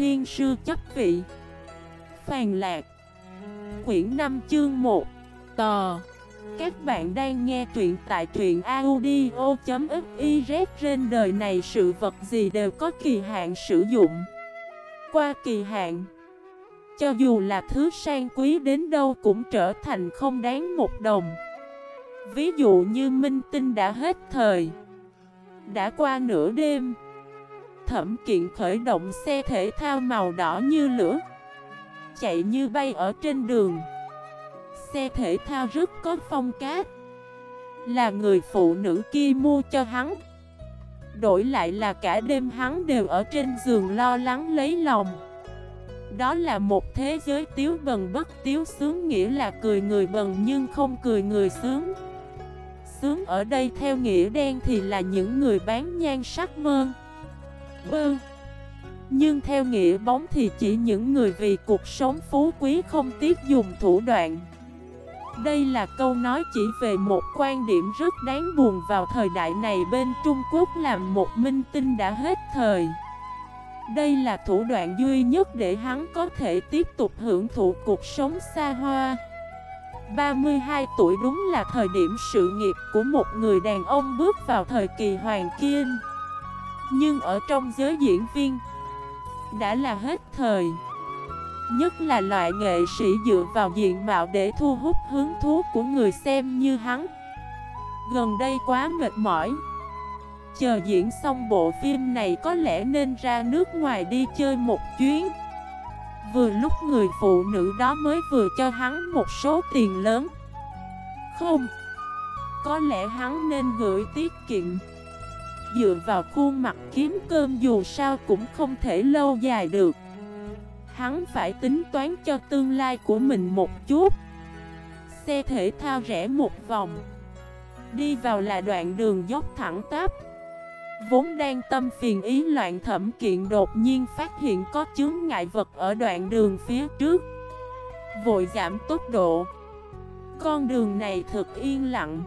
thiên sư chấp vị. Phàn lạc. Quyển 5 chương 1 Tò Các bạn đang nghe truyện tại truyện audio.xyz Trên đời này sự vật gì đều có kỳ hạn sử dụng. Qua kỳ hạn, Cho dù là thứ sang quý đến đâu cũng trở thành không đáng một đồng. Ví dụ như minh tinh đã hết thời, Đã qua nửa đêm Thẩm kiện khởi động xe thể thao màu đỏ như lửa. Chạy như bay ở trên đường. Xe thể thao rất có phong cát Là người phụ nữ kia mua cho hắn. Đổi lại là cả đêm hắn đều ở trên giường lo lắng lấy lòng. Đó là một thế giới tiếu bần bất tiếu sướng, Nghĩa là cười người bần nhưng không cười người sướng. Sướng ở đây theo nghĩa đen thì là những người bán nhan sắc mơn. Bơ Nhưng theo nghĩa bóng thì chỉ những người vì cuộc sống phú quý không tiếc dùng thủ đoạn. Đây là câu nói chỉ về một quan điểm rất đáng buồn vào thời đại này bên Trung Quốc làm một minh tinh đã hết thời. Đây là thủ đoạn duy nhất để hắn có thể tiếp tục hưởng thụ cuộc sống xa hoa. 32 tuổi đúng là thời điểm sự nghiệp của một người đàn ông bước vào thời kỳ hoàng kim. Nhưng ở trong giới diễn viên, Đã là hết thời. Nhất là loại nghệ sĩ dựa vào diện mạo để thu hút hứng thú của người xem như hắn. Gần đây quá mệt mỏi. Chờ diễn xong bộ phim này có lẽ nên ra nước ngoài đi chơi một chuyến. Vừa lúc người phụ nữ đó mới vừa cho hắn một số tiền lớn. Không, Có lẽ hắn nên gửi tiết kiệm. Dựa vào khuôn mặt kiếm cơm dù sao cũng không thể lâu dài được. Hắn phải tính toán cho tương lai của mình một chút. Xe thể thao rẽ một vòng. Đi vào là đoạn đường dốc thẳng tắp. Vốn đang tâm phiền ý loạn thẩm kiện đột nhiên phát hiện có chướng ngại vật ở đoạn đường phía trước. Vội giảm tốc độ. Con đường này thật yên lặng.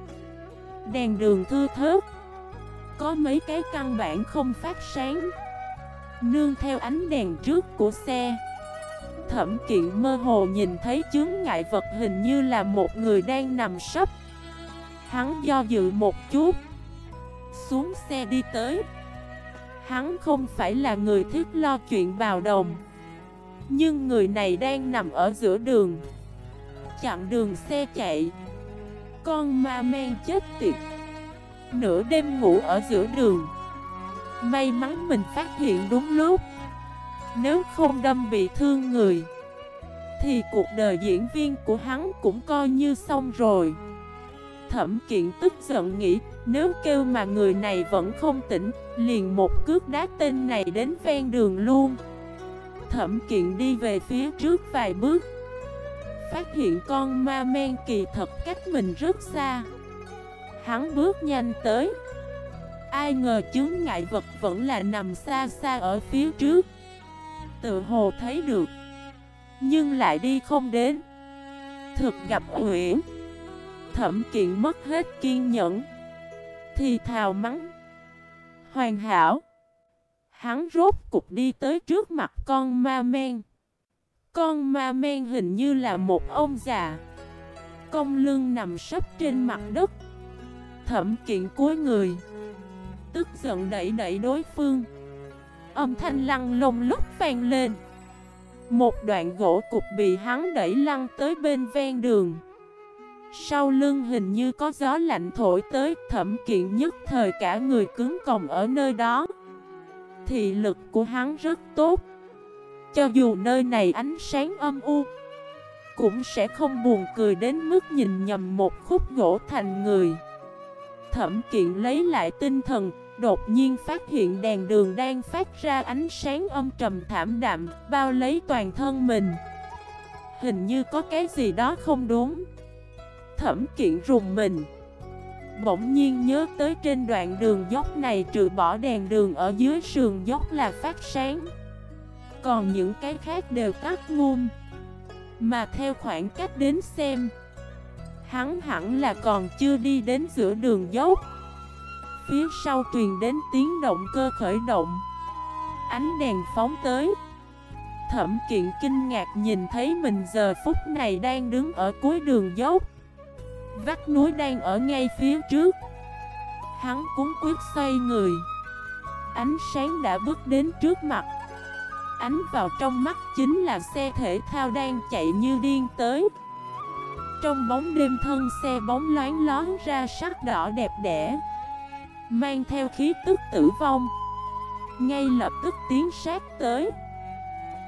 Đèn đường thưa thớt. Có mấy cái căn bản không phát sáng. Nương theo ánh đèn trước của xe. Thẩm kiện mơ hồ nhìn thấy chướng ngại vật hình như là một người đang nằm sấp. Hắn do dự một chút. Xuống xe đi tới. Hắn không phải là người thích lo chuyện bào đồng. Nhưng người này đang nằm ở giữa đường. Chặn đường xe chạy. Con ma men chết tiệt. Nửa đêm ngủ ở giữa đường. May mắn mình phát hiện đúng lúc. Nếu không đâm bị thương người, Thì cuộc đời diễn viên của hắn cũng coi như xong rồi. Thẩm kiện tức giận nghĩ, Nếu kêu mà người này vẫn không tỉnh, Liền một cước đá tên này đến ven đường luôn. Thẩm kiện đi về phía trước vài bước, Phát hiện con ma men kỳ thật cách mình rất xa. Hắn bước nhanh tới. Ai ngờ chướng ngại vật vẫn là nằm xa xa ở phía trước. Tự hồ thấy được, Nhưng lại đi không đến. Thực gặp Uyển Thẩm kiện mất hết kiên nhẫn. Thì thào mắng. Hoàn hảo. Hắn rốt cục đi tới trước mặt con ma men. Con ma men hình như là một ông già. Công lưng nằm sấp trên mặt đất. Thẩm kiện cuối người. Tức giận đẩy đẩy đối phương. Âm thanh lăng lông lúc vang lên. Một đoạn gỗ cục bị hắn đẩy lăn tới bên ven đường. Sau lưng hình như có gió lạnh thổi tới, Thẩm kiện nhất thời cả người cứng còng ở nơi đó. Thị lực của hắn rất tốt. Cho dù nơi này ánh sáng âm u, Cũng sẽ không buồn cười đến mức nhìn nhầm một khúc gỗ thành người. Thẩm kiện lấy lại tinh thần, Đột nhiên phát hiện đèn đường đang phát ra ánh sáng âm trầm thảm đạm, Bao lấy toàn thân mình. Hình như có cái gì đó không đúng. Thẩm kiện rùng mình. Bỗng nhiên nhớ tới trên đoạn đường dốc này trừ bỏ đèn đường ở dưới sườn dốc là phát sáng. Còn những cái khác đều tắt ngum. Mà theo khoảng cách đến xem Hắn hẳn là còn chưa đi đến giữa đường dốc. Phía sau truyền đến tiếng động cơ khởi động. Ánh đèn phóng tới. Thẩm kiện kinh ngạc nhìn thấy mình giờ phút này đang đứng ở cuối đường dốc. Vách núi đang ở ngay phía trước. Hắn cũng quyết xoay người. Ánh sáng đã bước đến trước mặt. Ánh vào trong mắt chính là xe thể thao đang chạy như điên tới. Trong bóng đêm thân xe bóng loáng lón ra sắc đỏ đẹp đẽ, Mang theo khí tức tử vong. Ngay lập tức tiến sát tới.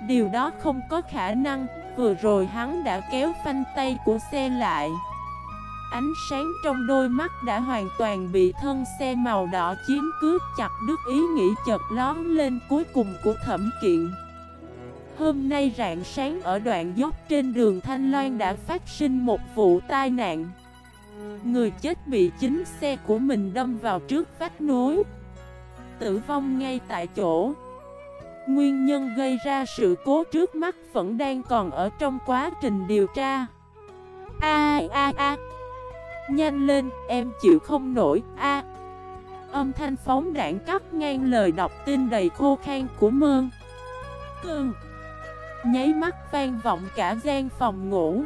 Điều đó không có khả năng, Vừa rồi hắn đã kéo phanh tay của xe lại. Ánh sáng trong đôi mắt đã hoàn toàn bị thân xe màu đỏ chiếm cướp chặt đứt ý nghĩ chợt lón lên cuối cùng của thẩm kiện. Hôm nay rạng sáng ở đoạn dốc trên đường Thanh Loan đã phát sinh một vụ tai nạn. Người chết bị chính xe của mình đâm vào trước vách núi Tử vong ngay tại chỗ. Nguyên nhân gây ra sự cố trước mắt vẫn đang còn ở trong quá trình điều tra. A a a. Nhanh lên, em chịu không nổi, a. Âm thanh phóng đảng cắt ngang lời đọc tin đầy khô khan của mơn. Cương Nháy mắt vang vọng cả gian phòng ngủ.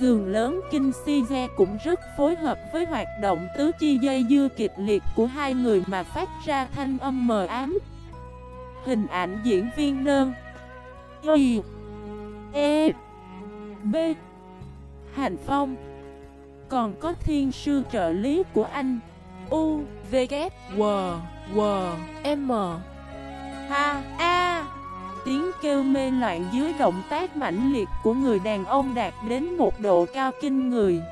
Giường lớn kinh si ge cũng rất phối hợp với hoạt động tứ chi dây dưa kịch liệt của hai người mà phát ra thanh âm mờ ám. Hình ảnh diễn viên nơn Y. E. B. Hành Phong. Còn có thiên sư trợ lý của anh. U V K W W M h, A. Tiếng kêu mê loạn dưới động tác mãnh liệt của người đàn ông đạt đến một độ cao kinh người.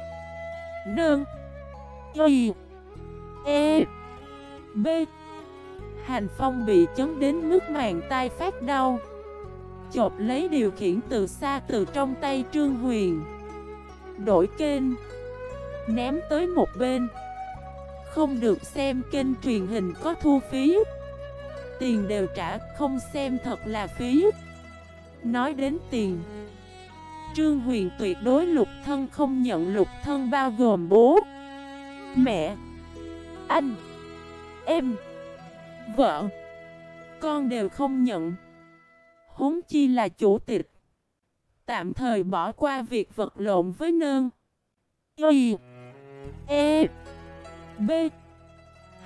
Nương. Y. E. B. Hành Phong bị chấn đến mức màng tay phát đau. Chộp lấy điều khiển từ xa từ trong tay Trương Huyền. Đổi kênh. Ném tới một bên. Không được xem kênh truyền hình có thu phí. Tiền đều trả không xem thật là phí. Nói đến tiền, Trương Huyền tuyệt đối lục thân không nhận lục thân bao gồm bố, Mẹ, Anh, Em, Vợ. Con đều không nhận. Huống chi là chủ tịch. Tạm thời bỏ qua việc vật lộn với nơn Y E B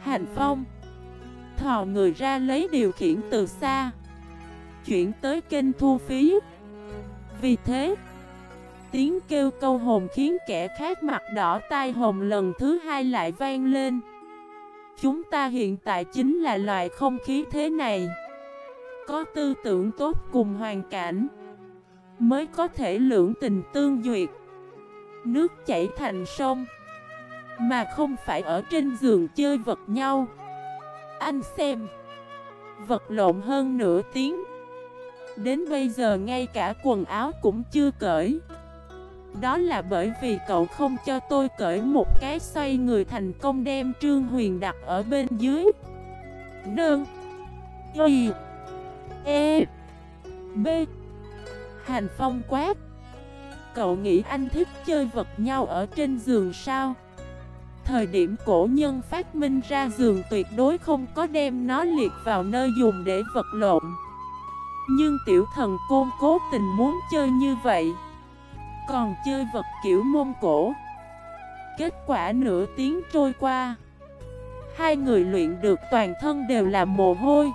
Hành Phong. Thò người ra lấy điều khiển từ xa. Chuyển tới kênh thu phí. Vì thế, Tiếng kêu câu hồn khiến kẻ khác mặt đỏ tai hồn lần thứ hai lại vang lên. Chúng ta hiện tại chính là loại không khí thế này. Có tư tưởng tốt cùng hoàn cảnh, Mới có thể lưỡng tình tương duyệt. Nước chảy thành sông, Mà không phải ở trên giường chơi vật nhau. Anh xem. Vật lộn hơn nửa tiếng. Đến bây giờ ngay cả quần áo cũng chưa cởi. Đó là bởi vì cậu không cho tôi cởi một cái xoay người thành công đem Trương Huyền đặt ở bên dưới. Đơn Y. E. B. Hành Phong quát. Cậu nghĩ anh thích chơi vật nhau ở trên giường sao? Thời điểm cổ nhân phát minh ra giường tuyệt đối không có đem nó liệt vào nơi dùng để vật lộn. Nhưng tiểu thần côn cố tình muốn chơi như vậy, còn chơi vật kiểu mông cổ. Kết quả nửa tiếng trôi qua, Hai người luyện được toàn thân đều là mồ hôi.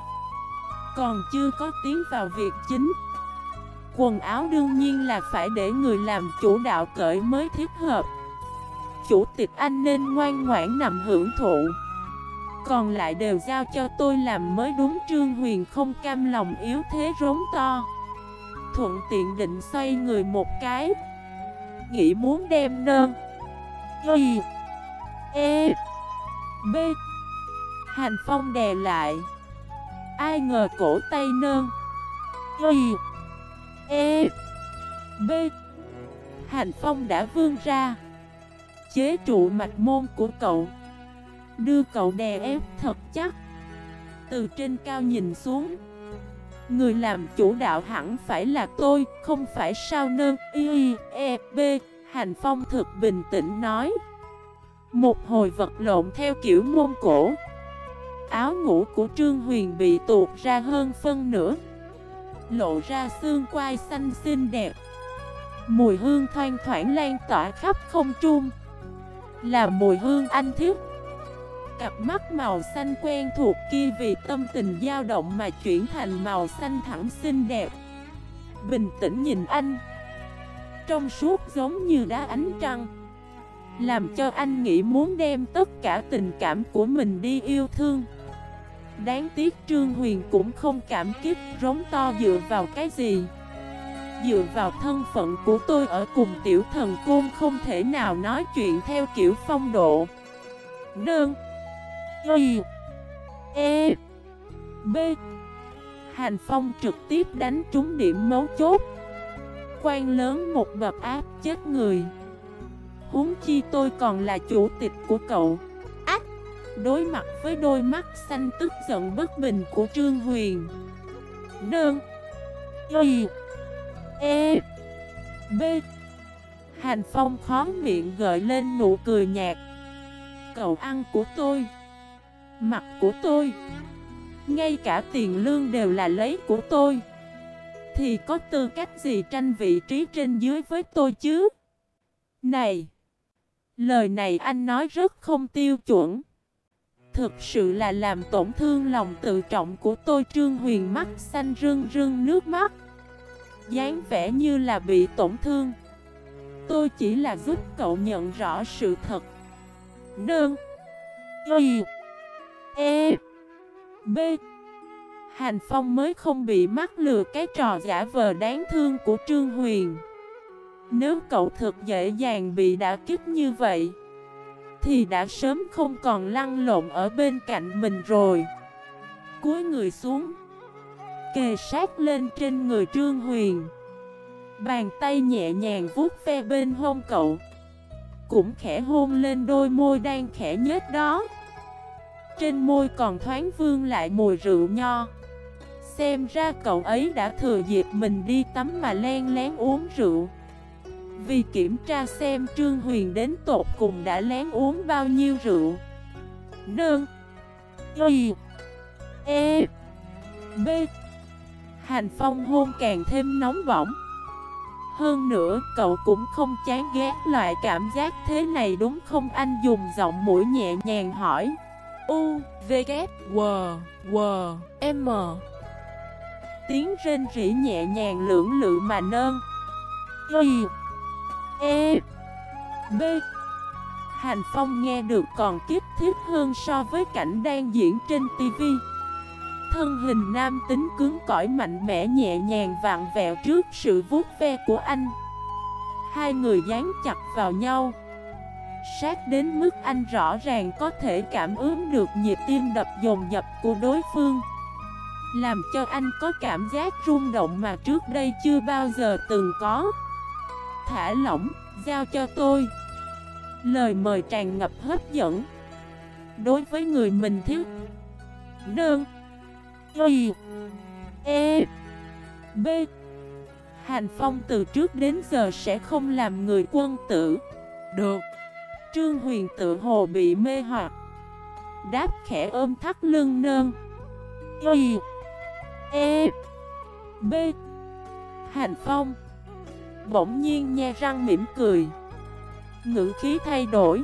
Còn chưa có tiến vào việc chính, Quần áo đương nhiên là phải để người làm chủ đạo cởi mới thiết hợp. Chủ tịch anh nên ngoan ngoãn nằm hưởng thụ. Còn lại đều giao cho tôi làm mới đúng Trương Huyền không cam lòng yếu thế rốn to. Thuận tiện định xoay người một cái. Nghĩ muốn đem nơn. Y. E. B. Hành Phong đè lại. Ai ngờ cổ tay nơn. Y. E. B. Hành Phong đã vươn ra. Chế trụ mạch môn của cậu Đưa cậu đè ép thật chắc Từ trên cao nhìn xuống Người làm chủ đạo hẳn phải là tôi, không phải sao nơ y, e, b, hành phong thực bình tĩnh nói. Một hồi vật lộn theo kiểu môn cổ. Áo ngủ của Trương Huyền bị tuột ra hơn phân nửa. Lộ ra xương quai xanh xinh đẹp Mùi hương thoang thoảng lan tỏa khắp không trung là mùi hương anh thiết. Cặp mắt màu xanh quen thuộc kia vì tâm tình dao động mà chuyển thành màu xanh thẳng xinh đẹp. Bình tĩnh nhìn anh. Trong suốt giống như đá ánh trăng. Làm cho anh nghĩ muốn đem tất cả tình cảm của mình đi yêu thương. Đáng tiếc Trương Huyền cũng không cảm kích, rống to dựa vào cái gì. Dựa vào thân phận của tôi ở cùng tiểu thần côn không thể nào nói chuyện theo kiểu phong độ. Nương. Y. E. B. Hành Phong trực tiếp đánh trúng điểm mấu chốt. Quan lớn một bậc áp chết người. Huống chi tôi còn là chủ tịch của cậu. Ách. Đối mặt với đôi mắt xanh tức giận bất bình của Trương Huyền. Đơn Y E B. Hành Phong khó miệng gợi lên nụ cười nhạt. Cậu ăn của tôi. Mặt của tôi. Ngay cả tiền lương đều là lấy của tôi. Thì có tư cách gì tranh vị trí trên dưới với tôi chứ? Này, Lời này anh nói rất không tiêu chuẩn. Thực sự là làm tổn thương lòng tự trọng của tôi. Trương Huyền mắt xanh rưng rưng, nước mắt dáng vẻ như là bị tổn thương. Tôi chỉ là giúp cậu nhận rõ sự thật. Nương, Y. E. B. Hành Phong mới không bị mắc lừa cái trò giả vờ đáng thương của Trương Huyền. Nếu cậu thực dễ dàng bị đả kích như vậy Thì đã sớm không còn lăn lộn ở bên cạnh mình rồi. Cúi người xuống. Kề sát lên trên người Trương Huyền. Bàn tay nhẹ nhàng vuốt ve bên hông cậu. Cũng khẽ hôn lên đôi môi đang khẽ nhết đó. Trên môi còn thoáng vương lại mùi rượu nho. Xem ra cậu ấy đã thừa dịp mình đi tắm mà len lén uống rượu. Vì kiểm tra xem Trương Huyền đến tột cùng đã lén uống bao nhiêu rượu. Nương. Y. E. B. Hành phong hôn càng thêm nóng bỏng. Hơn nữa cậu cũng không chán ghét loại cảm giác thế này đúng không? Anh dùng giọng mũi nhẹ nhàng hỏi. U, V, K, W, W, M. Tiếng rên rỉ nhẹ nhàng lưỡng lự mà nơn Y E B. Hành Phong nghe được còn kích thiết hơn so với cảnh đang diễn trên TV Thân hình nam tính cứng cỏi mạnh mẽ nhẹ nhàng vặn vẹo trước sự vuốt ve của anh. Hai người dán chặt vào nhau. Sát đến mức anh rõ ràng có thể cảm ứng được nhịp tim đập dồn dập của đối phương. Làm cho anh có cảm giác rung động mà trước đây chưa bao giờ từng có. Thả lỏng, giao cho tôi. Lời mời tràn ngập hấp dẫn. Đối với người mình thiếu Đơn Y E B. Hành Phong từ trước đến giờ sẽ không làm người quân tử. Được. Trương Huyền tự hồ bị mê hoặc. Đáp khẽ ôm thắt lưng nơn. Y. E B. Hành Phong. Bỗng nhiên nhe răng mỉm cười. Ngữ khí thay đổi.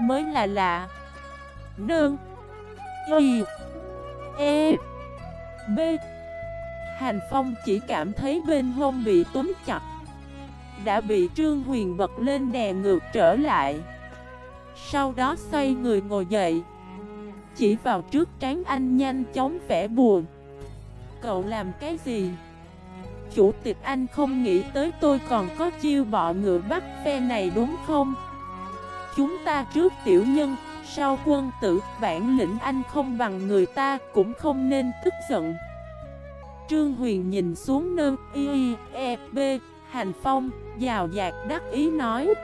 Mới là lạ. Nương. Y. E B Hành Phong chỉ cảm thấy bên hông bị túm chặt đã bị Trương Huyền bật lên đè ngược trở lại Sau đó xoay người ngồi dậy Chỉ vào trước trán anh nhanh chóng vẽ buồn Cậu làm cái gì? Chủ tịch anh không nghĩ tới tôi còn có chiêu bọ ngựa bắt phe này đúng không? Chúng ta trước tiểu nhân, sau quân tử, bản lĩnh anh không bằng người ta cũng không nên tức giận. Trương Huyền nhìn xuống nơ y e b Hành Phong, giàu dạt đắc ý nói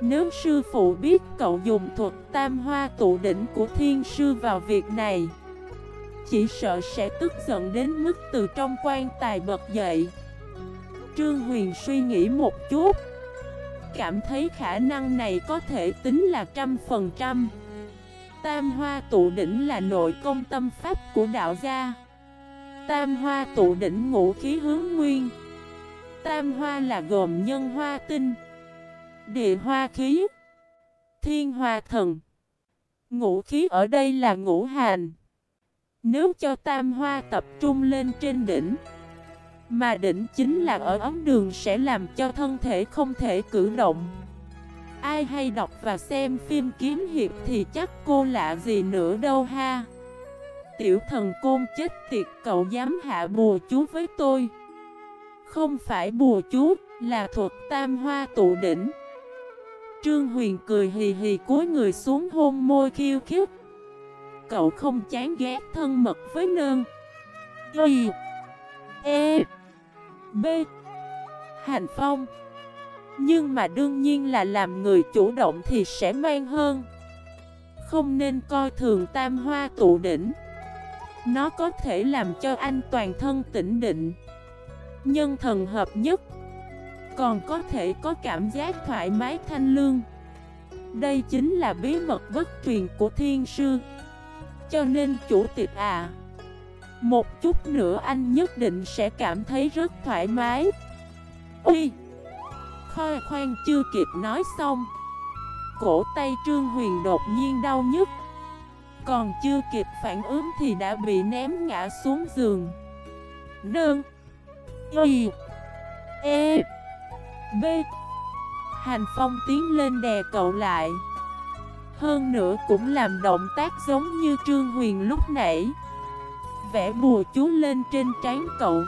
Nếu sư phụ biết cậu dùng thuật tam hoa tụ đỉnh của thiên sư vào việc này Chỉ sợ sẽ tức giận đến mức từ trong quan tài bật dậy. Trương Huyền suy nghĩ một chút Cảm thấy khả năng này có thể tính là trăm phần trăm. Tam hoa tụ đỉnh là nội công tâm pháp của đạo gia. Tam hoa tụ đỉnh ngũ khí hướng nguyên. Tam hoa là gồm nhân hoa tinh, Địa hoa khí, Thiên hoa thần. Ngũ khí ở đây là ngũ hành. Nếu cho tam hoa tập trung lên trên đỉnh mà đỉnh chính là ở ấm đường sẽ làm cho thân thể không thể cử động. Ai hay đọc và xem phim kiếm hiệp thì chắc cô lạ gì nữa đâu ha. Tiểu thần côn chết tiệt cậu dám hạ bùa chú với tôi. Không phải bùa chú, là thuật tam hoa tụ đỉnh. Trương Huyền cười hì hì cúi người xuống hôn môi khiêu khích. Cậu không chán ghét thân mật với nương. Y E B. Hành Phong. Nhưng mà đương nhiên là làm người chủ động thì sẽ mang hơn. Không nên coi thường tam hoa tụ đỉnh. Nó có thể làm cho anh toàn thân tỉnh định. Nhân thần hợp nhất. Còn có thể có cảm giác thoải mái thanh lương. Đây chính là bí mật bất truyền của thiên sư. Cho nên chủ tịch à một chút nữa anh nhất định sẽ cảm thấy rất thoải mái. Ui Khoa khoan chưa kịp nói xong. Cổ tay Trương Huyền đột nhiên đau nhức. Còn chưa kịp phản ứng thì đã bị ném ngã xuống giường. Nương! Y! E! B. Hành Phong tiến lên đè cậu lại. Hơn nữa cũng làm động tác giống như Trương Huyền lúc nãy. Vẽ bùa chú lên trên trán cậu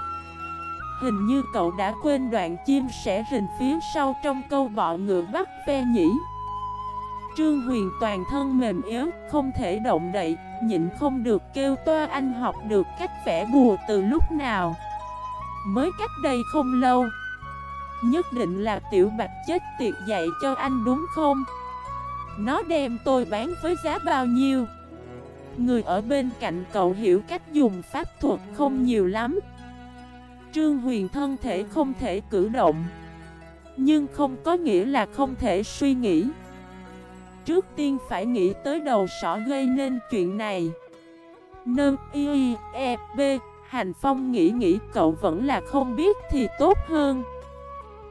Hình như cậu đã quên đoạn chim sẽ rình phía sau trong câu bọ ngựa bắt ve nhỉ Trương Huyền toàn thân mềm yếu, không thể động đậy, nhịn không được kêu toa anh học được cách vẽ bùa từ lúc nào Mới cách đây không lâu Nhất định là tiểu bạch chết tiệt dạy cho anh đúng không? Nó đem tôi bán với giá bao nhiêu? Người ở bên cạnh cậu hiểu cách dùng pháp thuật không nhiều lắm. Trương Huyền thân thể không thể cử động, Nhưng không có nghĩa là không thể suy nghĩ. Trước tiên phải nghĩ tới đầu sỏ gây nên chuyện này. Nâng y e b Hành Phong nghĩ nghĩ cậu vẫn là không biết thì tốt hơn.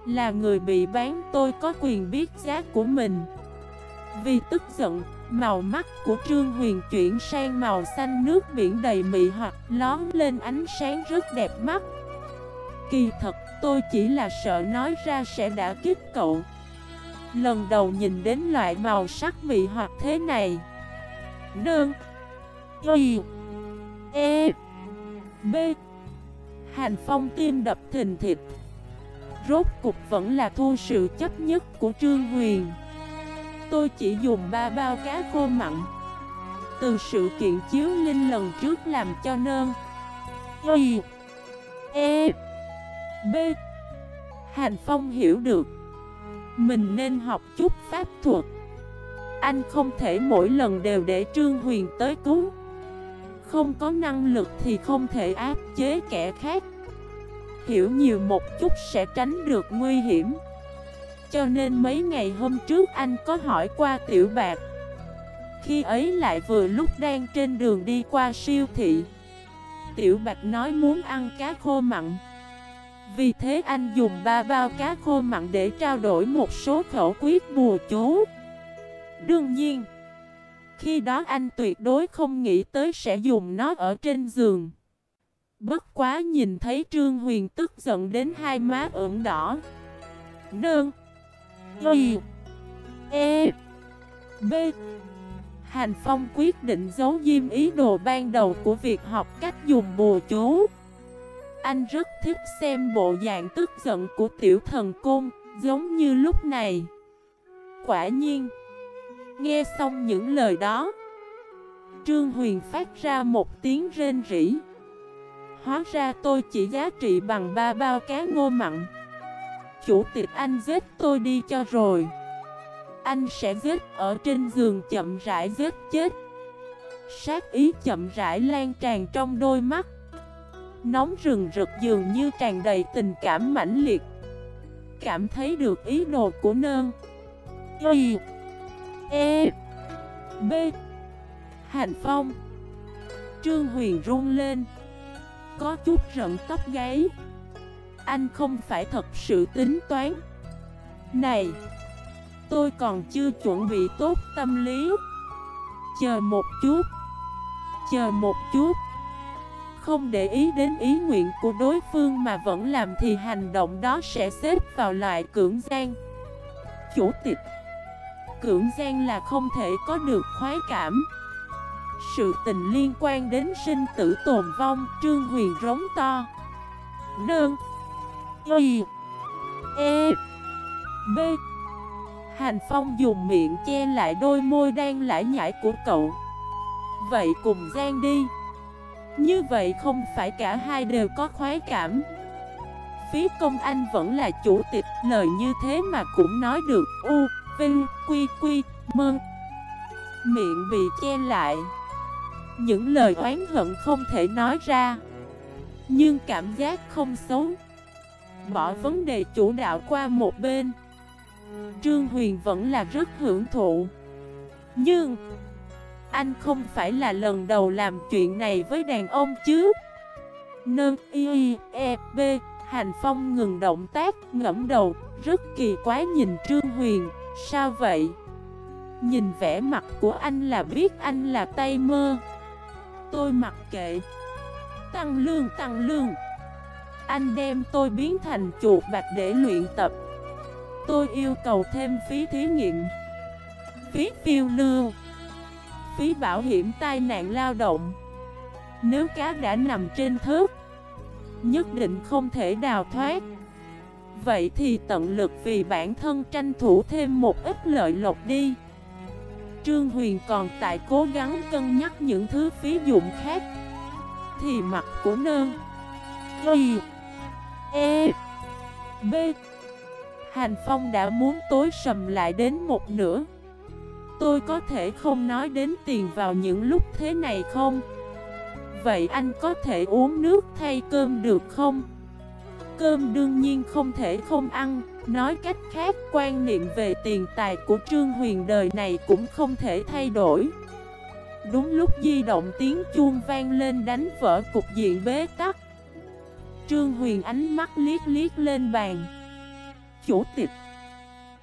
Là người bị bán, tôi có quyền biết giá của mình. Vì tức giận, màu mắt của Trương Huyền chuyển sang màu xanh nước biển đầy mị hoặc lón lên ánh sáng rất đẹp mắt. Kỳ thật tôi chỉ là sợ nói ra sẽ đã kích cậu. Lần đầu nhìn đến loại màu sắc mị hoặc thế này. Đơn Y. E. B. Hành phong tim đập thình thịt Rốt cục vẫn là thu sự chấp nhất của Trương Huyền. Tôi chỉ dùng ba bao cá khô mặn. Từ sự kiện chiếu linh lần trước làm cho nơn Y E B. Hành Phong hiểu được. Mình nên học chút pháp thuật. Anh không thể mỗi lần đều để Trương Huyền tới cứu. Không có năng lực thì không thể áp chế kẻ khác. Hiểu nhiều một chút sẽ tránh được nguy hiểm. Cho nên mấy ngày hôm trước anh có hỏi qua tiểu bạc. Khi ấy lại vừa lúc đang trên đường đi qua siêu thị. Tiểu bạch nói muốn ăn cá khô mặn. Vì thế anh dùng ba bao cá khô mặn để trao đổi một số khẩu quyết bùa chú. Đương nhiên, Khi đó anh tuyệt đối không nghĩ tới sẽ dùng nó ở trên giường. Bất quá nhìn thấy Trương Huyền tức giận đến hai má ửng đỏ. nương. Y. E. B. Hành Phong quyết định giấu diêm ý đồ ban đầu của việc học cách dùng bùa chú. Anh rất thích xem bộ dạng tức giận của tiểu thần côn, giống như lúc này. Quả nhiên, nghe xong những lời đó, Trương Huyền phát ra một tiếng rên rỉ. Hóa ra tôi chỉ giá trị bằng ba bao cá ngô mặn Chủ tịch anh giết tôi đi cho rồi. Anh sẽ giết ở trên giường chậm rãi giết chết. Sát ý chậm rãi lan tràn trong đôi mắt. Nóng rừng rực dường như tràn đầy tình cảm mãnh liệt. Cảm thấy được ý đồ của nơn. Y E B. Hành Phong. Trương Huyền run lên. Có chút rận tóc gáy. Anh không phải thật sự tính toán. Này, Tôi còn chưa chuẩn bị tốt tâm lý. Chờ một chút, Chờ một chút. Không để ý đến ý nguyện của đối phương mà vẫn làm thì hành động đó sẽ xếp vào loại cưỡng gian. Chủ tịch, Cưỡng gian là không thể có được khoái cảm. Sự tình liên quan đến sinh tử tồn vong, Trương Huyền rống to. Nương Y. E. B. Hành Phong dùng miệng che lại đôi môi đang lải nhải của cậu. Vậy cùng gian đi. Như vậy không phải cả hai đều có khoái cảm. Phí công anh vẫn là chủ tịch Lời như thế mà cũng nói được. U, Vinh, Quy, Quy, Mơ Miệng bị che lại. Những lời oán hận không thể nói ra. Nhưng cảm giác không xấu. Bỏ vấn đề chủ đạo qua một bên. Trương Huyền vẫn là rất hưởng thụ. Nhưng, Anh không phải là lần đầu làm chuyện này với đàn ông chứ? Nâng y e b Hành Phong ngừng động tác, ngẫm đầu, Rất kỳ quái nhìn Trương Huyền, Sao vậy? Nhìn vẻ mặt của anh là biết anh là tay mơ. Tôi mặc kệ. Tăng lương tăng lương. Anh đem tôi biến thành chuột bạch để luyện tập. Tôi yêu cầu thêm phí thí nghiệm, Phí phiêu lưu, Phí bảo hiểm tai nạn lao động. Nếu cá đã nằm trên thớt, Nhất định không thể đào thoát. Vậy thì tận lực vì bản thân tranh thủ thêm một ít lợi lộc đi. Trương Huyền còn tại cố gắng cân nhắc những thứ phí dụng khác. Thì mặt của nơn, Y E B. Hành Phong đã muốn tối sầm lại đến một nửa. Tôi có thể không nói đến tiền vào những lúc thế này không? Vậy anh có thể uống nước thay cơm được không? Cơm đương nhiên không thể không ăn. Nói cách khác, quan niệm về tiền tài của Trương Huyền đời này cũng không thể thay đổi. Đúng lúc di động tiếng chuông vang lên đánh vỡ cục diện bế tắc. Trương Huyền ánh mắt liếc liếc lên bàn. Chủ tịch.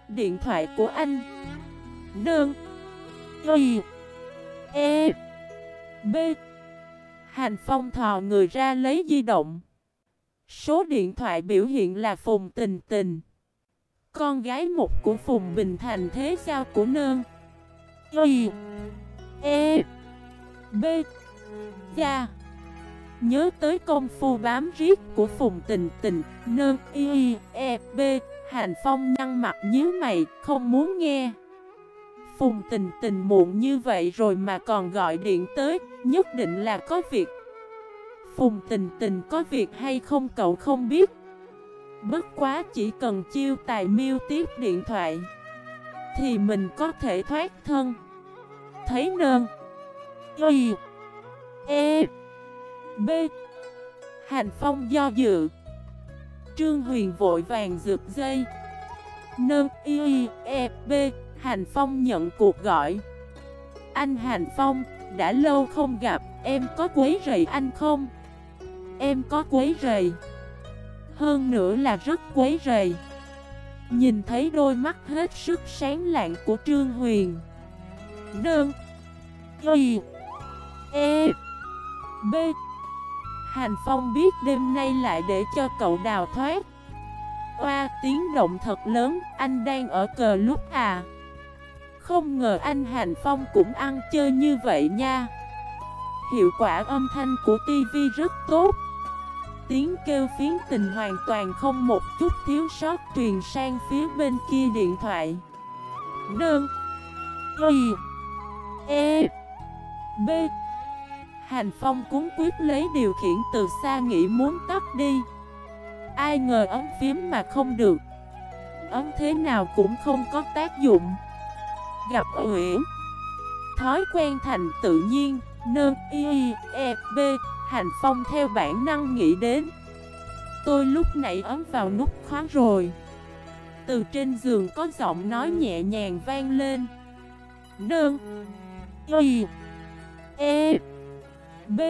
Điện thoại của anh. Đơn. Y. E. B. Hành Phong thò người ra lấy di động. Số điện thoại biểu hiện là Phùng Tình Tình. Con gái một của Phùng Bình Thành thế giao của Nương. Y. E. B. Cha Nhớ tới công phu bám riết của Phùng Tình Tình Nơ Y E B Hành Phong nhăn mặt nhíu mày, không muốn nghe. Phùng tình tình muộn như vậy rồi mà còn gọi điện tới, nhất định là có việc. Phùng tình tình có việc hay không cậu không biết. Bất quá chỉ cần chiêu tài miêu tiếp điện thoại, thì mình có thể thoát thân. Thấy nơn. Y. E. B. Hành Phong do dự. Trương Huyền vội vàng rượt dây. Nơ y e b. Hành Phong nhận cuộc gọi. Anh Hành Phong, Đã lâu không gặp, Em có quấy rầy anh không? Em có quấy rầy. Hơn nữa là rất quấy rầy. Nhìn thấy đôi mắt hết sức sáng lạng của Trương Huyền. Đơn Y E B. Hành Phong biết đêm nay lại để cho cậu đào thoát. Oa tiếng động thật lớn, anh đang ở cờ lúc à. Không ngờ anh Hành Phong cũng ăn chơi như vậy nha. Hiệu quả âm thanh của TV rất tốt. Tiếng kêu phiến tình hoàn toàn không một chút thiếu sót truyền sang phía bên kia điện thoại. Đơn Y. E. B. Hành Phong cuốn quyết lấy điều khiển từ xa nghĩ muốn tắt đi. Ai ngờ ấm phím mà không được. Ấm thế nào cũng không có tác dụng. Gặp uyển Thói quen thành tự nhiên Nơ y e b. Hành Phong theo bản năng nghĩ đến. Tôi lúc nãy ấm vào nút khóa rồi. Từ trên giường có giọng nói nhẹ nhàng vang lên. Nương, Y E B.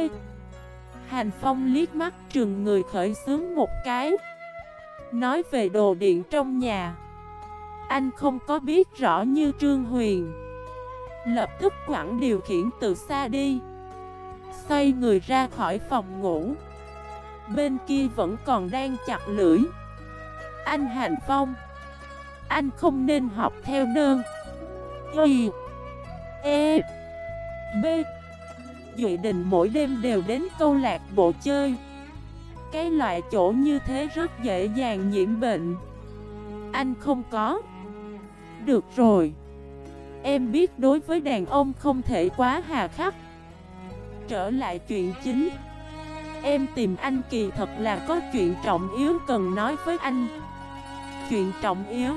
Hành Phong liếc mắt trừng người khởi xướng một cái. Nói về đồ điện trong nhà. Anh không có biết rõ như Trương Huyền. Lập tức quẳng điều khiển từ xa đi. Xoay người ra khỏi phòng ngủ. Bên kia vẫn còn đang chặt lưỡi. Anh Hành Phong, Anh không nên học theo đơn Y E B. Duệ Đình mỗi đêm đều đến câu lạc bộ chơi. Cái loại chỗ như thế rất dễ dàng nhiễm bệnh. Anh không có. Được rồi. Em biết đối với đàn ông không thể quá hà khắc. Trở lại chuyện chính. Em tìm anh kỳ thật là có chuyện trọng yếu cần nói với anh. Chuyện trọng yếu.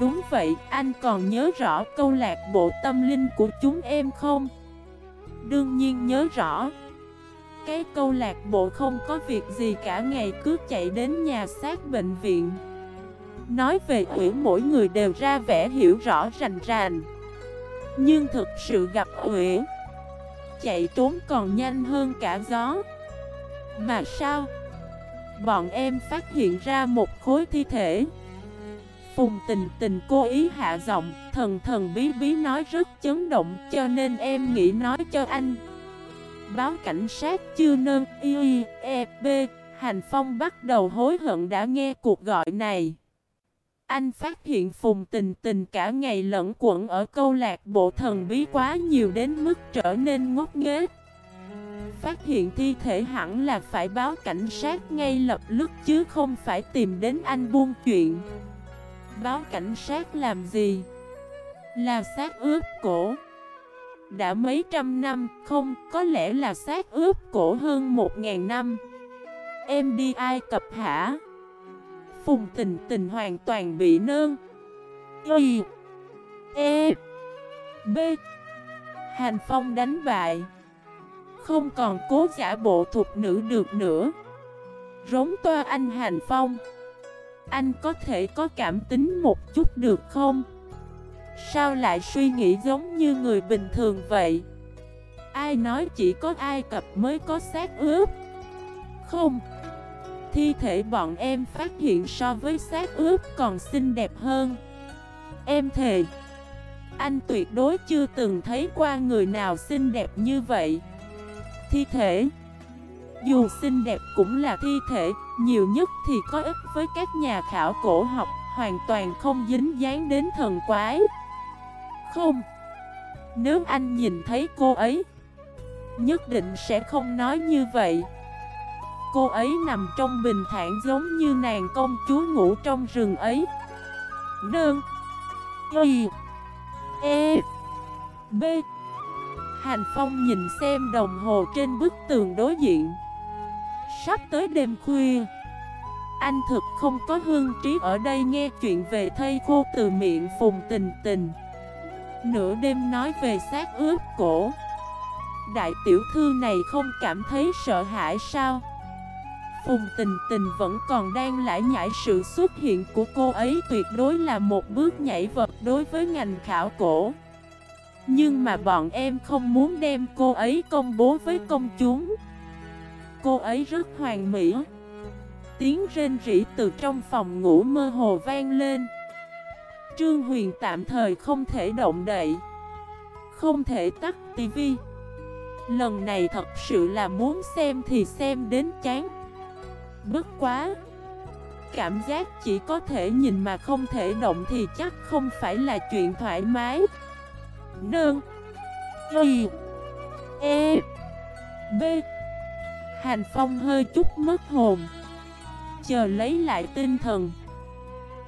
Đúng vậy, anh còn nhớ rõ câu lạc bộ tâm linh của chúng em không? Đương nhiên nhớ rõ, Cái câu lạc bộ không có việc gì cả, ngày cứ chạy đến nhà xác bệnh viện. Nói về Uyển mỗi người đều ra vẻ hiểu rõ rành rành. Nhưng thực sự gặp Uyển Chạy trốn còn nhanh hơn cả gió. Mà sao? Bọn em phát hiện ra một khối thi thể. Phùng tình tình cố ý hạ giọng, Thần thần bí bí nói rất chấn động, Cho nên em nghĩ nói cho anh. Báo cảnh sát chưa nâng, y e b Hành Phong bắt đầu hối hận đã nghe cuộc gọi này. Anh phát hiện Phùng tình tình cả ngày lẫn quẩn ở câu lạc bộ thần bí quá nhiều đến mức trở nên ngốc nghếch. Phát hiện thi thể hẳn là phải báo cảnh sát ngay lập tức chứ không phải tìm đến anh buôn chuyện. Báo cảnh sát làm gì? Là xác ướp cổ. Đã mấy trăm năm, không, có lẽ là xác ướp cổ hơn một ngàn năm. Em đi Ai Cập hả? Phùng tình tình hoàn toàn bị nơn. Y E B. Hành Phong đánh bại. Không còn cố giả bộ thuộc nữ được nữa. Rống toa anh Hành Phong anh có thể có cảm tính một chút được không? Sao lại suy nghĩ giống như người bình thường vậy? Ai nói chỉ có Ai Cập mới có xác ướp? Không Thi thể bọn em phát hiện so với xác ướp còn xinh đẹp hơn Em thề Anh tuyệt đối chưa từng thấy qua người nào xinh đẹp như vậy Thi thể Dù xinh đẹp cũng là thi thể nhiều nhất thì có ích với các nhà khảo cổ học, Hoàn toàn không dính dáng đến thần quái. Không. Nếu anh nhìn thấy cô ấy, Nhất định sẽ không nói như vậy. Cô ấy nằm trong bình thản giống như nàng công chúa ngủ trong rừng ấy. Đơn Y. E. B. Hành Phong nhìn xem đồng hồ trên bức tường đối diện. Sắp tới đêm khuya. Anh thực không có hương trí ở đây nghe chuyện về thây khô từ miệng phùng tình tình. Nửa đêm nói về xác ướp cổ. Đại tiểu thư này không cảm thấy sợ hãi sao? Phùng tình tình vẫn còn đang lãi nhảy sự xuất hiện của cô ấy, tuyệt đối là một bước nhảy vật đối với ngành khảo cổ. Nhưng mà bọn em không muốn đem cô ấy công bố với công chúng. Cô ấy rất hoàn mỹ. Tiếng rên rỉ từ trong phòng ngủ mơ hồ vang lên. Trương Huyền tạm thời không thể động đậy. Không thể tắt tivi Lần này thật sự là muốn xem thì xem đến chán. Bất quá, Cảm giác chỉ có thể nhìn mà không thể động thì chắc không phải là chuyện thoải mái. Nương, Y E B. Hành Phong hơi chút mất hồn. Chờ lấy lại tinh thần.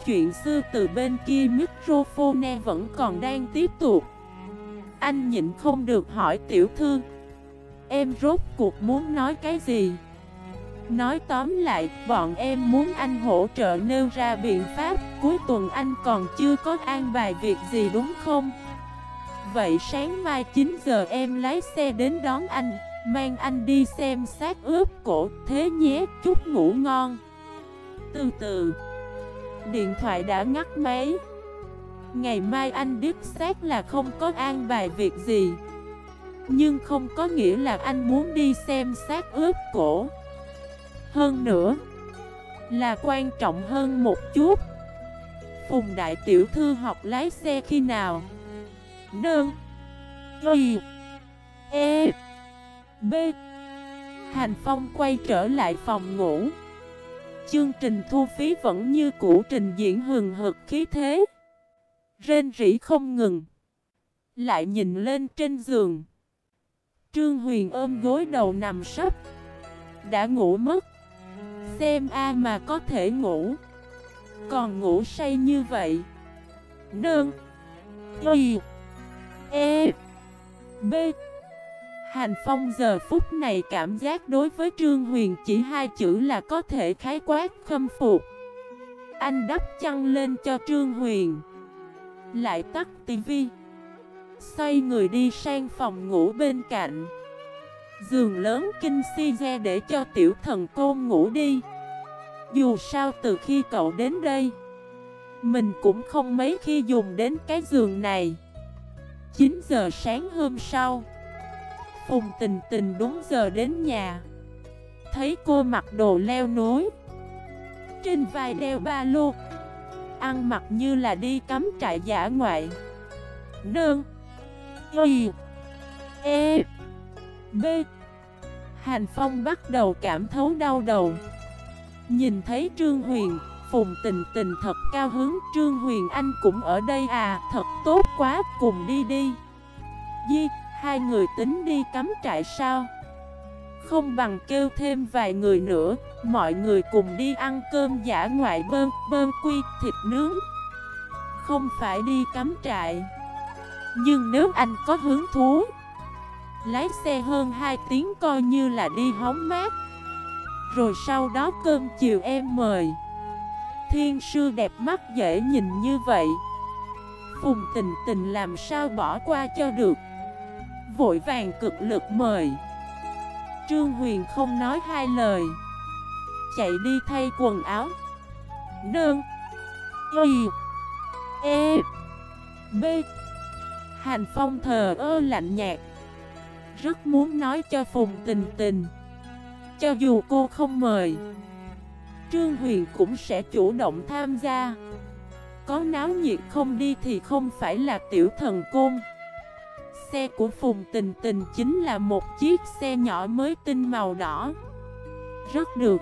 Chuyện xưa từ bên kia microphone vẫn còn đang tiếp tục. Anh nhịn không được hỏi tiểu thư Em rốt cuộc muốn nói cái gì? Nói tóm lại, bọn em muốn anh hỗ trợ nêu ra biện pháp. Cuối tuần anh còn chưa có an bài việc gì đúng không? Vậy sáng mai 9 giờ em lái xe đến đón anh. Mang anh đi xem xác ướp cổ thế nhé, chút ngủ ngon. Từ từ. Điện thoại đã ngắt máy. Ngày mai anh biết xác là không có an bài việc gì. Nhưng không có nghĩa là anh muốn đi xem xác ướp cổ. Hơn nữa Là quan trọng hơn một chút. Phùng đại tiểu thư học lái xe khi nào? Nương. Y E. B. Hành Phong quay trở lại phòng ngủ. Chương trình thu phí vẫn như cũ trình diễn hừng hực khí thế. Rên rỉ không ngừng. Lại nhìn lên trên giường. Trương Huyền ôm gối đầu nằm sấp. Đã ngủ mất. Xem a mà có thể ngủ. Còn ngủ say như vậy. Nương. Y. E. B. Hành Phong giờ phút này cảm giác đối với Trương Huyền chỉ hai chữ là có thể khái quát khâm phục. Anh đắp chăn lên cho Trương Huyền. Lại tắt tivi Xoay người đi sang phòng ngủ bên cạnh. Giường lớn kinh si ra để cho tiểu thần côn ngủ đi. Dù sao từ khi cậu đến đây, Mình cũng không mấy khi dùng đến cái giường này. 9 giờ sáng hôm sau Phùng tình tình đúng giờ đến nhà. Thấy cô mặc đồ leo núi. Trên vai đeo ba lô. Ăn mặc như là đi cắm trại giả ngoại. Nương. Y. E. B. Hành Phong bắt đầu cảm thấu đau đầu. Nhìn thấy Trương Huyền, Phùng tình tình thật cao hứng. Trương Huyền Anh cũng ở đây à Thật tốt quá, cùng đi đi. Di Hai người tính đi cắm trại sao? Không bằng kêu thêm vài người nữa, Mọi người cùng đi ăn cơm giả ngoại bơm bơm quy thịt nướng. Không phải đi cắm trại. Nhưng nếu anh có hứng thú, Lái xe hơn 2 tiếng coi như là đi hóng mát. Rồi sau đó cơm chiều em mời. Thiên sư đẹp mắt dễ nhìn như vậy. Phùng tình tình làm sao bỏ qua cho được? Vội vàng cực lực mời. Trương Huyền không nói hai lời. Chạy đi thay quần áo. Nương. Y. E. B. Hành Phong thờ ơ lạnh nhạt. Rất muốn nói cho Phùng tình tình. Cho dù cô không mời, Trương Huyền cũng sẽ chủ động tham gia. Có náo nhiệt không đi thì không phải là tiểu thần côn. Xe của Phùng Tình Tình chính là một chiếc xe nhỏ mới tinh màu đỏ. Rất được.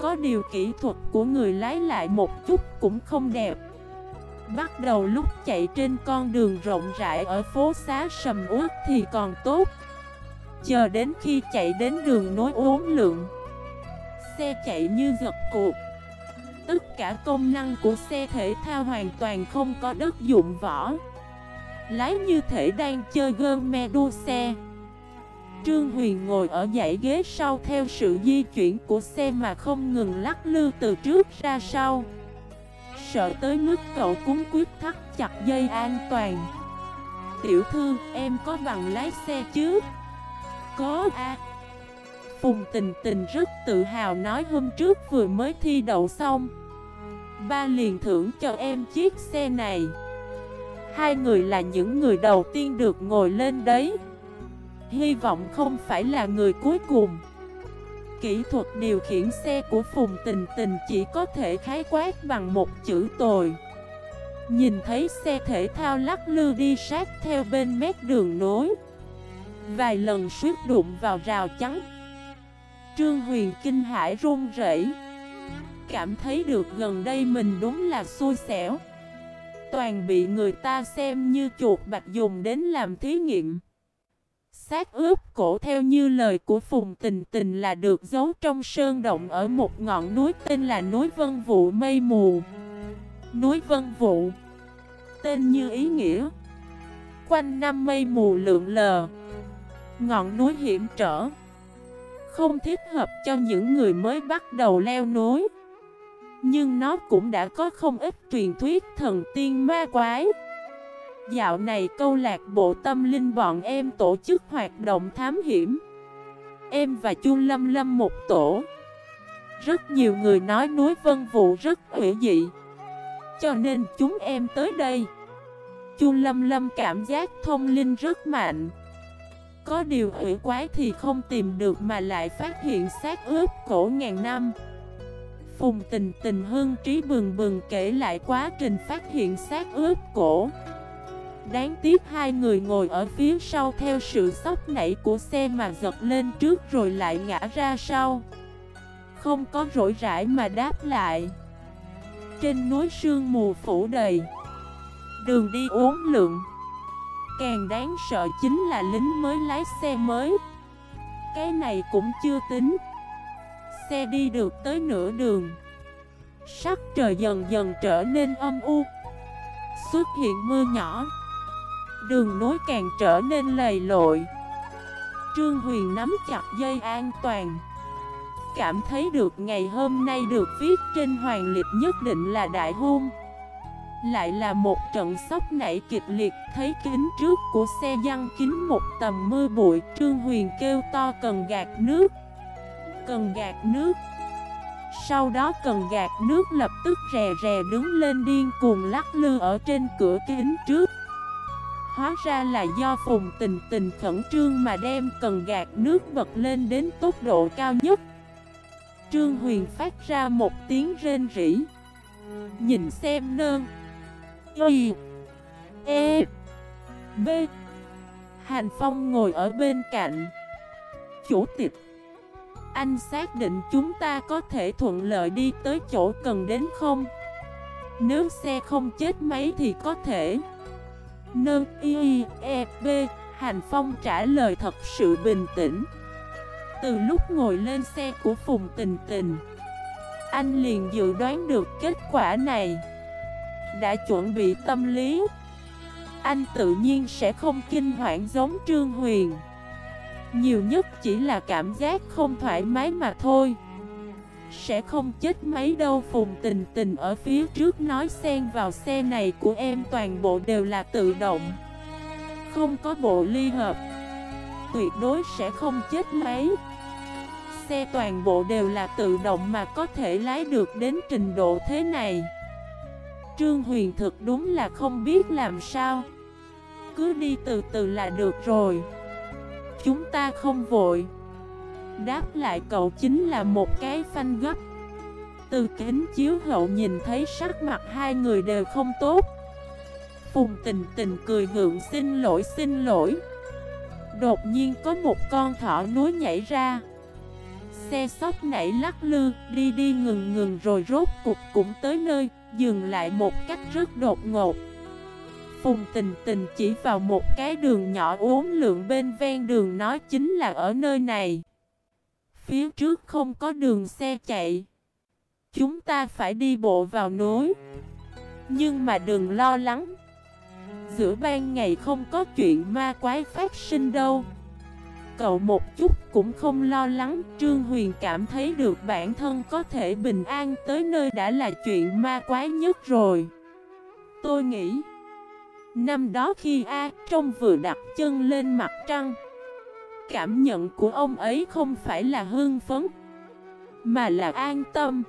Có điều kỹ thuật của người lái lại một chút cũng không đẹp. Bắt đầu lúc chạy trên con đường rộng rãi ở phố xá sầm uất thì còn tốt. Chờ đến khi chạy đến đường nối uốn lượng Xe chạy như giật cuộc Tất cả công năng của xe thể thao hoàn toàn không có đất dụng võ. Lái như thể đang chơi game me đua xe. Trương Huyền ngồi ở dãy ghế sau theo sự di chuyển của xe mà không ngừng lắc lư từ trước ra sau. Sợ tới mức cậu cúng quyết thắt chặt dây an toàn. Tiểu thư, em có bằng lái xe chứ? Có a. Phùng tình tình rất tự hào nói hôm trước vừa mới thi đậu xong. Ba liền thưởng cho em chiếc xe này. Hai người là những người đầu tiên được ngồi lên đấy. Hy vọng không phải là người cuối cùng. Kỹ thuật điều khiển xe của Phùng Tình Tình chỉ có thể khái quát bằng một chữ tồi. Nhìn thấy xe thể thao lắc lư đi sát theo bên mép đường nối. Vài lần suýt đụng vào rào chắn. Trương Huyền kinh hải run rẩy. Cảm thấy được gần đây mình đúng là xui xẻo toàn bị người ta xem như chuột bạch dùng đến làm thí nghiệm. Xác ướp cổ theo như lời của Phùng Tình Tình là được giấu trong sơn động ở một ngọn núi tên là núi Vân Vụ Mây Mù. Núi Vân Vụ Tên như ý nghĩa Quanh năm mây mù lượn lờ, Ngọn núi hiểm trở, Không thích hợp cho những người mới bắt đầu leo núi nhưng nó cũng đã có không ít truyền thuyết thần tiên ma quái. Dạo này câu lạc bộ tâm linh bọn em tổ chức hoạt động thám hiểm. Em và Chu Lâm Lâm một tổ. Rất nhiều người nói núi vân vụ rất hữu dị. Cho nên chúng em tới đây. Chu Lâm Lâm cảm giác thông linh rất mạnh. Có điều hữu quái thì không tìm được mà lại phát hiện xác ướp cổ ngàn năm. Phùng tình tình hương trí bừng bừng kể lại quá trình phát hiện xác ướp cổ. Đáng tiếc hai người ngồi ở phía sau theo sự sốc nảy của xe mà giật lên trước rồi lại ngã ra sau. Không có rỗi rãi mà đáp lại. Trên núi sương mù phủ đầy. Đường đi uốn lượn. Càng đáng sợ chính là lính mới lái xe mới. Cái này cũng chưa tính. Xe đi được tới nửa đường. Sắc trời dần dần trở nên âm u. Xuất hiện mưa nhỏ. Đường nối càng trở nên lầy lội. Trương Huyền nắm chặt dây an toàn. Cảm thấy được ngày hôm nay được viết trên hoàng lịch nhất định là đại hôn. Lại là một trận sốc nảy kịch liệt Thấy kính trước của xe dăng kín một tầm mưa bụi. Trương Huyền kêu to cần gạt nước. Cần gạt nước. Sau đó cần gạt nước lập tức rè rè đứng lên điên cuồng lắc lư ở trên cửa kính trước. Hóa ra là do phùng tình tình khẩn trương mà đem cần gạt nước bật lên đến tốc độ cao nhất. Trương Huyền phát ra một tiếng rên rỉ. Nhìn xem nơn. Y. E. B. Hành Phong ngồi ở bên cạnh. Chủ tịch. Anh xác định chúng ta có thể thuận lợi đi tới chỗ cần đến không? Nếu xe không chết máy thì có thể. Nơ y e b Hành Phong trả lời thật sự bình tĩnh. Từ lúc ngồi lên xe của Phùng Tình Tình, Anh liền dự đoán được kết quả này. Đã chuẩn bị tâm lý, Anh tự nhiên sẽ không kinh hoảng giống Trương Huyền. Nhiều nhất chỉ là cảm giác không thoải mái mà thôi. Sẽ không chết mấy đâu, Phùng tình tình ở phía trước nói xen vào xe này của em toàn bộ đều là tự động. Không có bộ ly hợp. Tuyệt đối sẽ không chết mấy. Xe toàn bộ đều là tự động mà có thể lái được đến trình độ thế này. Trương Huyền thực đúng là không biết làm sao. Cứ đi từ từ là được rồi. Chúng ta không vội. Đáp lại cậu chính là một cái phanh gấp. Từ kính chiếu hậu nhìn thấy sắc mặt hai người đều không tốt. Phùng tình tình cười gượng, xin lỗi xin lỗi. Đột nhiên có một con thỏ núi nhảy ra. Xe sóc nảy lắc lư, Đi đi ngừng ngừng rồi rốt cục cũng tới nơi, Dừng lại một cách rất đột ngột. Phùng tình tình chỉ vào một cái đường nhỏ uốn lượn bên ven đường nói chính là ở nơi này. Phía trước không có đường xe chạy. Chúng ta phải đi bộ vào núi. Nhưng mà đừng lo lắng. Giữa ban ngày không có chuyện ma quái phát sinh đâu. Cậu một chút cũng không lo lắng. Trương Huyền cảm thấy được bản thân có thể bình an tới nơi đã là chuyện ma quái nhất rồi. Tôi nghĩ Năm đó khi A trong vừa đặt chân lên mặt trăng, Cảm nhận của ông ấy không phải là hưng phấn, Mà là an tâm.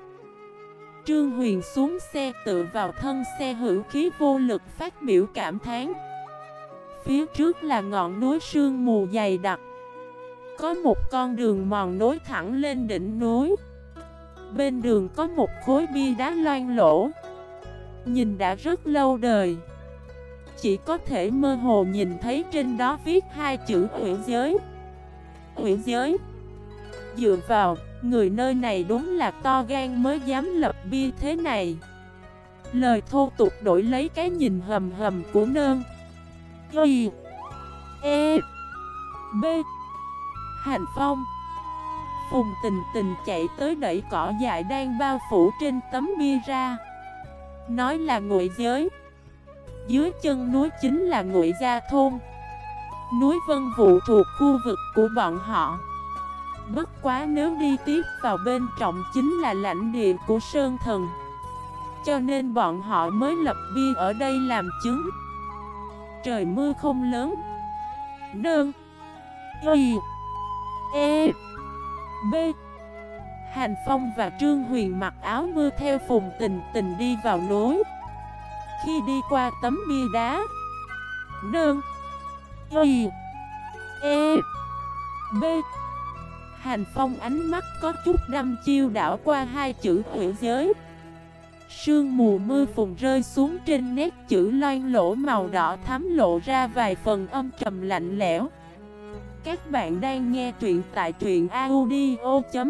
Trương Huyền xuống xe tự vào thân xe hữu khí vô lực phát biểu cảm thán. Phía trước là ngọn núi sương mù dày đặc. Có một con đường mòn nối thẳng lên đỉnh núi. Bên đường có một khối bia đá loan lỗ Nhìn đã rất lâu đời. Chỉ có thể mơ hồ nhìn thấy trên đó viết hai chữ huyện giới Huyện giới Dựa vào, người nơi này đúng là to gan mới dám lập bia thế này. Lời thô tục đổi lấy cái nhìn hầm hầm của nơn. Y E B. Hành Phong. Phùng tình tình chạy tới đẩy cỏ dại đang bao phủ trên tấm bia ra. Nói là ngụy giới. Dưới chân núi chính là ngụy gia thôn. Núi Vân Vụ thuộc khu vực của bọn họ. Bất quá nếu đi tiếp vào bên trọng chính là lãnh địa của Sơn Thần. Cho nên bọn họ mới lập bia ở đây làm chứng. Trời mưa không lớn. Nương. Y. E. B. Hành Phong và Trương Huyền mặc áo mưa theo phùng tình tình đi vào núi. Khi đi qua tấm bia đá. Nương. Y. E. B. Hành phong ánh mắt có chút đâm chiêu đảo qua hai chữ hủy giới. Sương mù mưa phùn rơi xuống trên nét chữ loan lỗ màu đỏ thắm lộ ra vài phần âm trầm lạnh lẽo. Các bạn đang nghe truyện tại truyện audio.fif